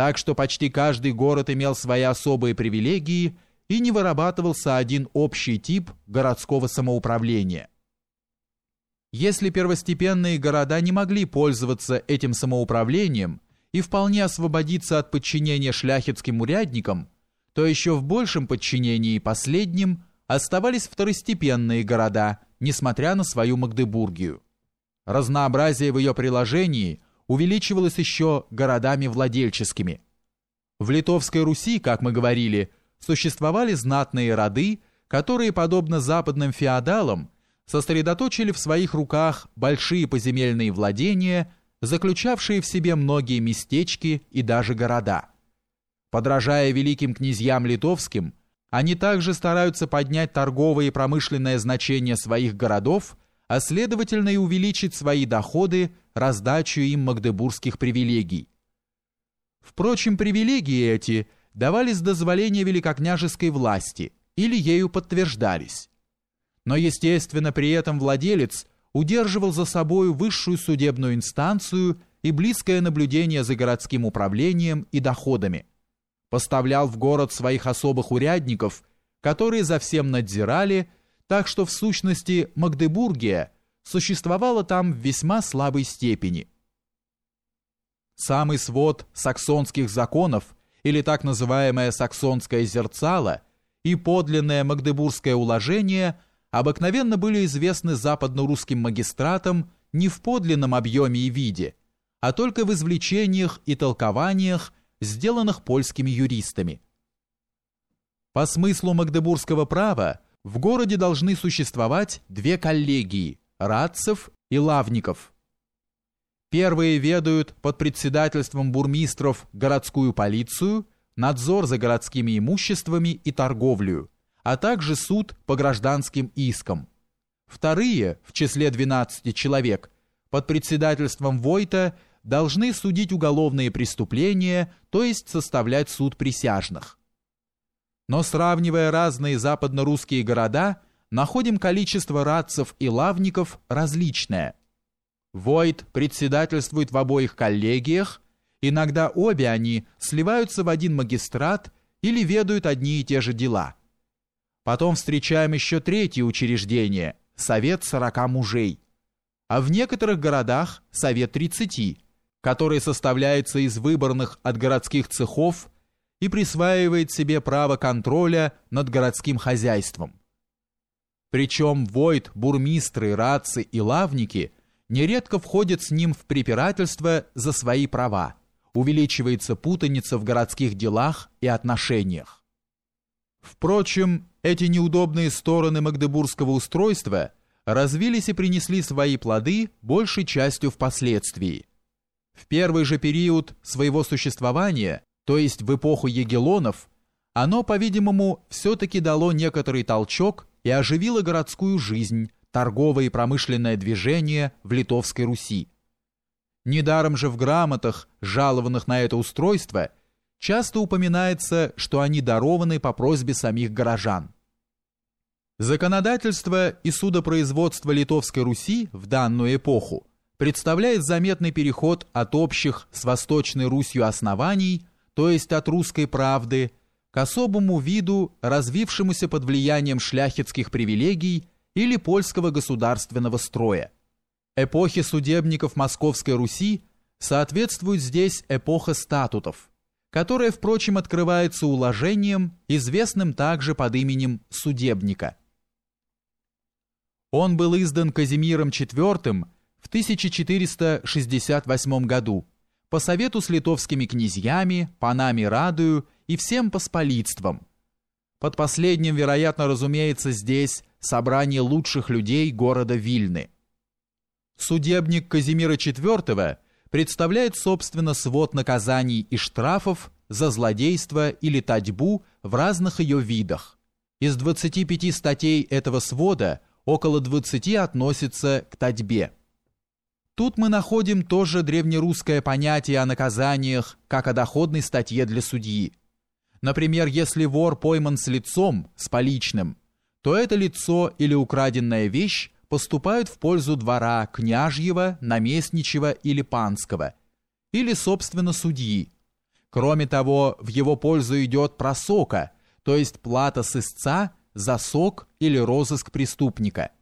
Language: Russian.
так что почти каждый город имел свои особые привилегии и не вырабатывался один общий тип городского самоуправления. Если первостепенные города не могли пользоваться этим самоуправлением и вполне освободиться от подчинения шляхетским урядникам, то еще в большем подчинении последним оставались второстепенные города, несмотря на свою Магдебургию. Разнообразие в ее приложении увеличивалось еще городами владельческими. В Литовской Руси, как мы говорили, существовали знатные роды, которые, подобно западным феодалам, сосредоточили в своих руках большие поземельные владения, заключавшие в себе многие местечки и даже города. Подражая великим князьям литовским, они также стараются поднять торговое и промышленное значение своих городов, а следовательно и увеличить свои доходы раздачу им магдебургских привилегий. Впрочем, привилегии эти давались дозволения великокняжеской власти или ею подтверждались но, естественно, при этом владелец удерживал за собою высшую судебную инстанцию и близкое наблюдение за городским управлением и доходами. Поставлял в город своих особых урядников, которые за всем надзирали, так что в сущности Магдебургия существовала там в весьма слабой степени. Самый свод саксонских законов или так называемое саксонское зерцало и подлинное магдебургское уложение – обыкновенно были известны западно-русским магистратам не в подлинном объеме и виде, а только в извлечениях и толкованиях, сделанных польскими юристами. По смыслу магдебургского права в городе должны существовать две коллегии – радцев и лавников. Первые ведают под председательством бурмистров городскую полицию, надзор за городскими имуществами и торговлю – а также суд по гражданским искам. Вторые, в числе 12 человек, под председательством Войта должны судить уголовные преступления, то есть составлять суд присяжных. Но сравнивая разные западно-русские города, находим количество радцев и лавников различное. Войт председательствует в обоих коллегиях, иногда обе они сливаются в один магистрат или ведают одни и те же дела – Потом встречаем еще третье учреждение – Совет 40 мужей. А в некоторых городах – Совет 30, который составляется из выборных от городских цехов и присваивает себе право контроля над городским хозяйством. Причем войт, бурмистры, рации и лавники нередко входят с ним в препирательство за свои права, увеличивается путаница в городских делах и отношениях. Впрочем, эти неудобные стороны магдебургского устройства развились и принесли свои плоды большей частью впоследствии. В первый же период своего существования, то есть в эпоху егелонов, оно, по-видимому, все-таки дало некоторый толчок и оживило городскую жизнь, торговое и промышленное движение в Литовской Руси. Недаром же в грамотах, жалованных на это устройство, часто упоминается, что они дарованы по просьбе самих горожан. Законодательство и судопроизводство Литовской Руси в данную эпоху представляет заметный переход от общих с Восточной Русью оснований, то есть от русской правды, к особому виду, развившемуся под влиянием шляхетских привилегий или польского государственного строя. Эпохи судебников Московской Руси соответствует здесь эпоха статутов – которое, впрочем, открывается уложением, известным также под именем «судебника». Он был издан Казимиром IV в 1468 году по совету с литовскими князьями, панами Радую и всем посполитством. Под последним, вероятно, разумеется, здесь собрание лучших людей города Вильны. Судебник Казимира IV – представляет, собственно, свод наказаний и штрафов за злодейство или татьбу в разных ее видах. Из 25 статей этого свода около 20 относятся к татьбе. Тут мы находим тоже древнерусское понятие о наказаниях, как о доходной статье для судьи. Например, если вор пойман с лицом, с поличным, то это лицо или украденная вещь поступают в пользу двора княжьего, наместничего или панского, или, собственно, судьи, Кроме того, в его пользу идет просока, то есть плата с за сок или розыск преступника –